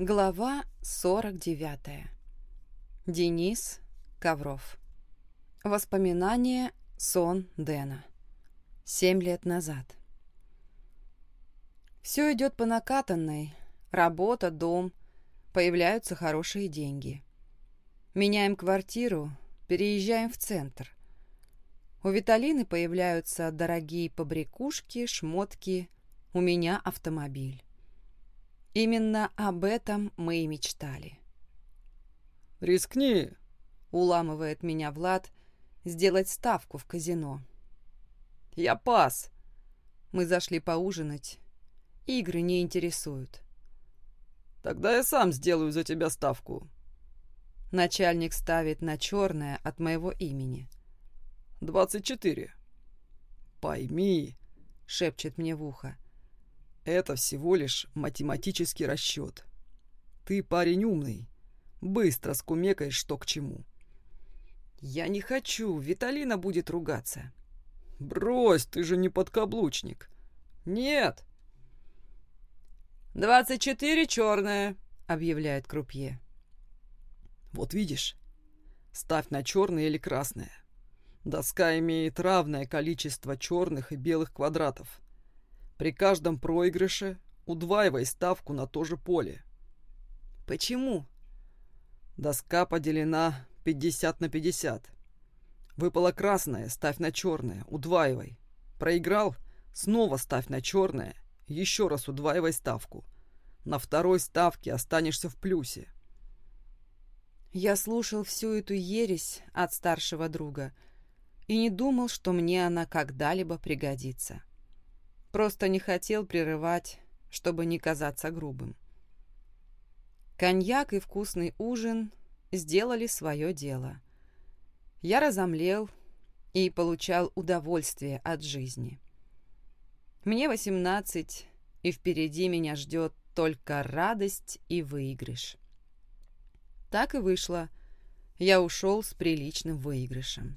Глава 49. Денис Ковров. Воспоминания сон Дэна. Семь лет назад. Все идет по накатанной. Работа, дом. Появляются хорошие деньги. Меняем квартиру, переезжаем в центр. У Виталины появляются дорогие побрякушки, шмотки. У меня автомобиль. Именно об этом мы и мечтали. «Рискни!» — уламывает меня Влад сделать ставку в казино. «Я пас!» Мы зашли поужинать. Игры не интересуют. «Тогда я сам сделаю за тебя ставку». Начальник ставит на черное от моего имени. «Двадцать четыре». «Пойми», — шепчет мне в ухо, это всего лишь математический расчет. Ты парень умный. Быстро скумекаешь, что к чему. Я не хочу, Виталина будет ругаться. Брось, ты же не подкаблучник. Нет. «Двадцать четыре черное», — объявляет крупье. Вот видишь, ставь на черное или красное. Доска имеет равное количество черных и белых квадратов. При каждом проигрыше удваивай ставку на то же поле. Почему? Доска поделена 50 на 50. Выпала красная, ставь на черное, удваивай. Проиграл, снова ставь на черное, еще раз удваивай ставку. На второй ставке останешься в плюсе. Я слушал всю эту ересь от старшего друга и не думал, что мне она когда-либо пригодится. Просто не хотел прерывать, чтобы не казаться грубым. Коньяк и вкусный ужин сделали свое дело. Я разомлел и получал удовольствие от жизни. Мне восемнадцать, и впереди меня ждет только радость и выигрыш. Так и вышло. Я ушел с приличным выигрышем.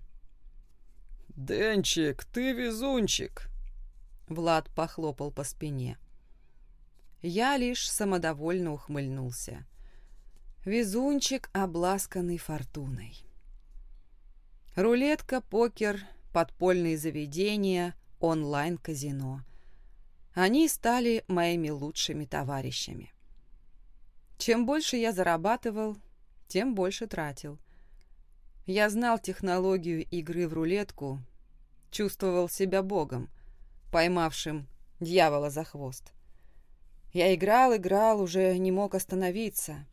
«Денчик, ты везунчик!» Влад похлопал по спине. Я лишь самодовольно ухмыльнулся. Везунчик, обласканный фортуной. Рулетка, покер, подпольные заведения, онлайн-казино. Они стали моими лучшими товарищами. Чем больше я зарабатывал, тем больше тратил. Я знал технологию игры в рулетку, чувствовал себя богом поймавшим дьявола за хвост. Я играл, играл, уже не мог остановиться.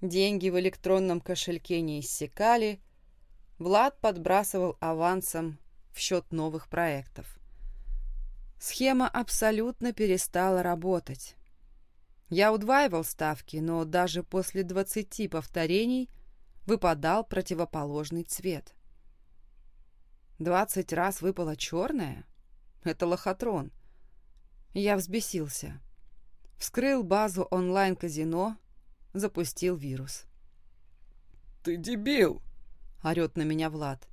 Деньги в электронном кошельке не иссякали. Влад подбрасывал авансом в счет новых проектов. Схема абсолютно перестала работать. Я удваивал ставки, но даже после двадцати повторений выпадал противоположный цвет. Двадцать раз выпало черное? Это лохотрон. Я взбесился. Вскрыл базу онлайн-казино, запустил вирус. «Ты дебил!» — орет на меня Влад.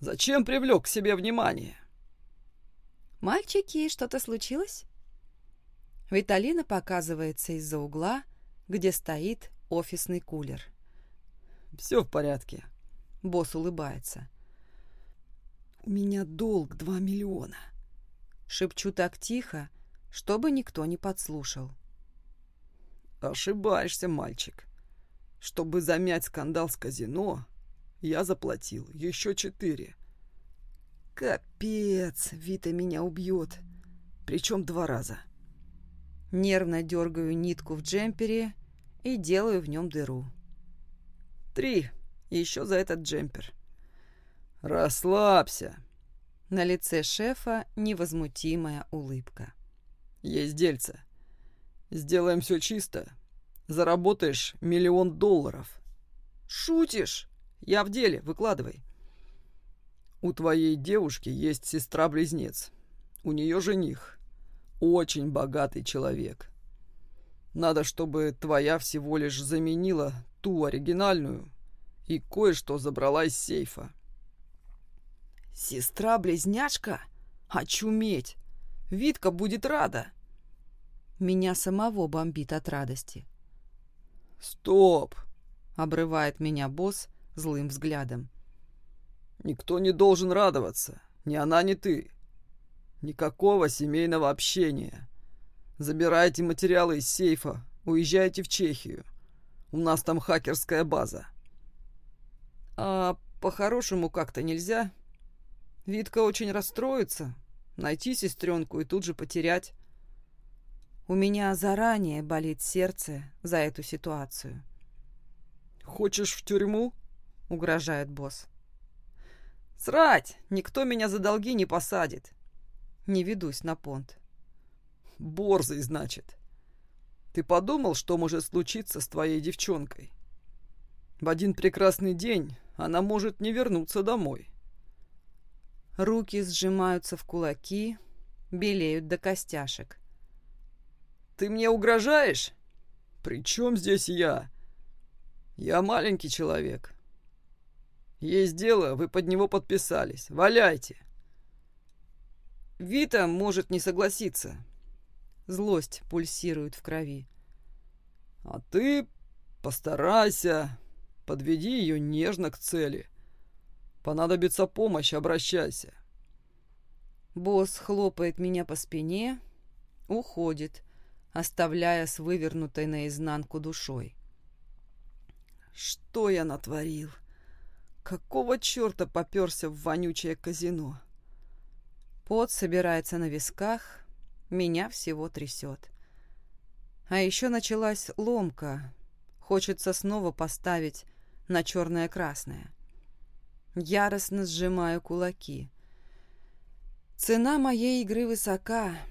«Зачем привлек к себе внимание?» «Мальчики, что-то случилось?» Виталина показывается из-за угла, где стоит офисный кулер. «Все в порядке», — босс улыбается. «У меня долг два миллиона», Шепчу так тихо, чтобы никто не подслушал. «Ошибаешься, мальчик. Чтобы замять скандал с казино, я заплатил еще четыре». «Капец, Вита меня убьет. Причем два раза». Нервно дергаю нитку в джемпере и делаю в нем дыру. «Три. Еще за этот джемпер». «Расслабься», на лице шефа невозмутимая улыбка. «Есть дельце. Сделаем все чисто. Заработаешь миллион долларов». «Шутишь? Я в деле, выкладывай». «У твоей девушки есть сестра-близнец. У нее жених. Очень богатый человек. Надо, чтобы твоя всего лишь заменила ту оригинальную и кое-что забрала из сейфа. «Сестра-близняшка? Очуметь! Витка будет рада!» Меня самого бомбит от радости. «Стоп!» — обрывает меня босс злым взглядом. «Никто не должен радоваться. Ни она, ни ты. Никакого семейного общения. Забирайте материалы из сейфа, уезжайте в Чехию. У нас там хакерская база». «А по-хорошему как-то нельзя? Витка очень расстроится. Найти сестренку и тут же потерять». У меня заранее болит сердце за эту ситуацию. «Хочешь в тюрьму?» — угрожает босс. «Срать! Никто меня за долги не посадит!» Не ведусь на понт. «Борзый, значит. Ты подумал, что может случиться с твоей девчонкой? В один прекрасный день она может не вернуться домой». Руки сжимаются в кулаки, белеют до костяшек. «Ты мне угрожаешь? При чем здесь я? Я маленький человек. Есть дело, вы под него подписались. Валяйте!» Вита может не согласиться. Злость пульсирует в крови. «А ты постарайся, подведи ее нежно к цели. Понадобится помощь, обращайся». Босс хлопает меня по спине, уходит, оставляя с вывернутой наизнанку душой. Что я натворил? Какого черта поперся в вонючее казино? Пот собирается на висках, меня всего трясет. А еще началась ломка. Хочется снова поставить на черное-красное. Яростно сжимаю кулаки. Цена моей игры высока —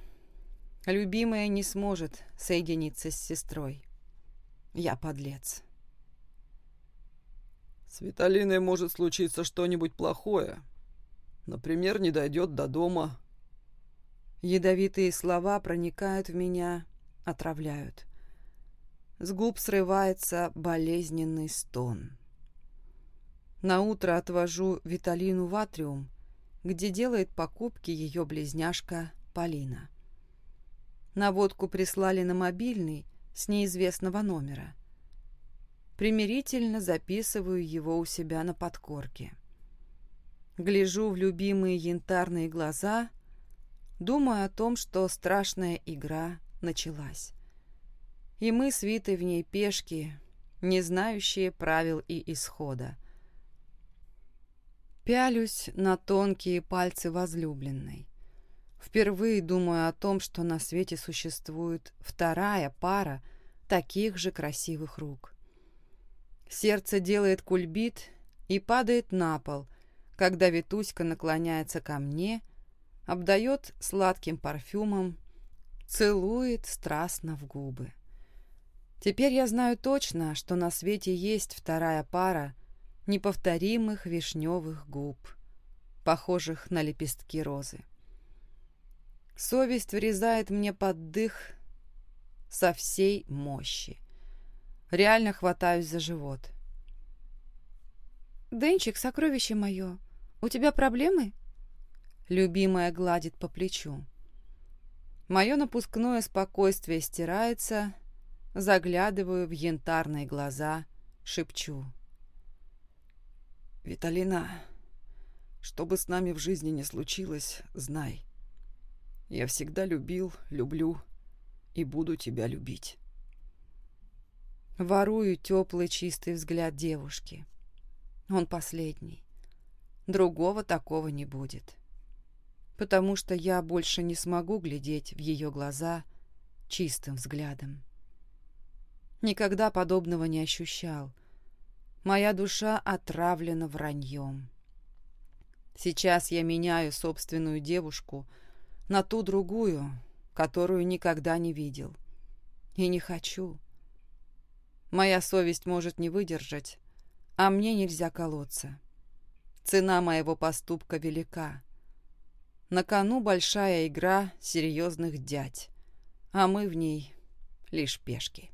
Любимая не сможет соединиться с сестрой. Я подлец. С Виталиной может случиться что-нибудь плохое. Например, не дойдет до дома. Ядовитые слова проникают в меня, отравляют. С губ срывается болезненный стон. На утро отвожу Виталину в атриум, где делает покупки ее близняшка Полина. Наводку прислали на мобильный с неизвестного номера. Примирительно записываю его у себя на подкорке. Гляжу в любимые янтарные глаза, думаю о том, что страшная игра началась. И мы с Витой в ней пешки, не знающие правил и исхода. Пялюсь на тонкие пальцы возлюбленной. Впервые думаю о том, что на свете существует вторая пара таких же красивых рук. Сердце делает кульбит и падает на пол, когда Витуська наклоняется ко мне, обдает сладким парфюмом, целует страстно в губы. Теперь я знаю точно, что на свете есть вторая пара неповторимых вишневых губ, похожих на лепестки розы. Совесть врезает мне под дых со всей мощи. Реально хватаюсь за живот. «Денчик, сокровище мое, у тебя проблемы?» Любимая гладит по плечу. Мое напускное спокойствие стирается, заглядываю в янтарные глаза, шепчу. «Виталина, что бы с нами в жизни не случилось, знай, я всегда любил, люблю и буду тебя любить. Ворую теплый чистый взгляд девушки. Он последний. Другого такого не будет. Потому что я больше не смогу глядеть в ее глаза чистым взглядом. Никогда подобного не ощущал. Моя душа отравлена враньем. Сейчас я меняю собственную девушку — на ту другую, которую никогда не видел. И не хочу. Моя совесть может не выдержать, а мне нельзя колоться. Цена моего поступка велика. На кону большая игра серьезных дядь, а мы в ней лишь пешки.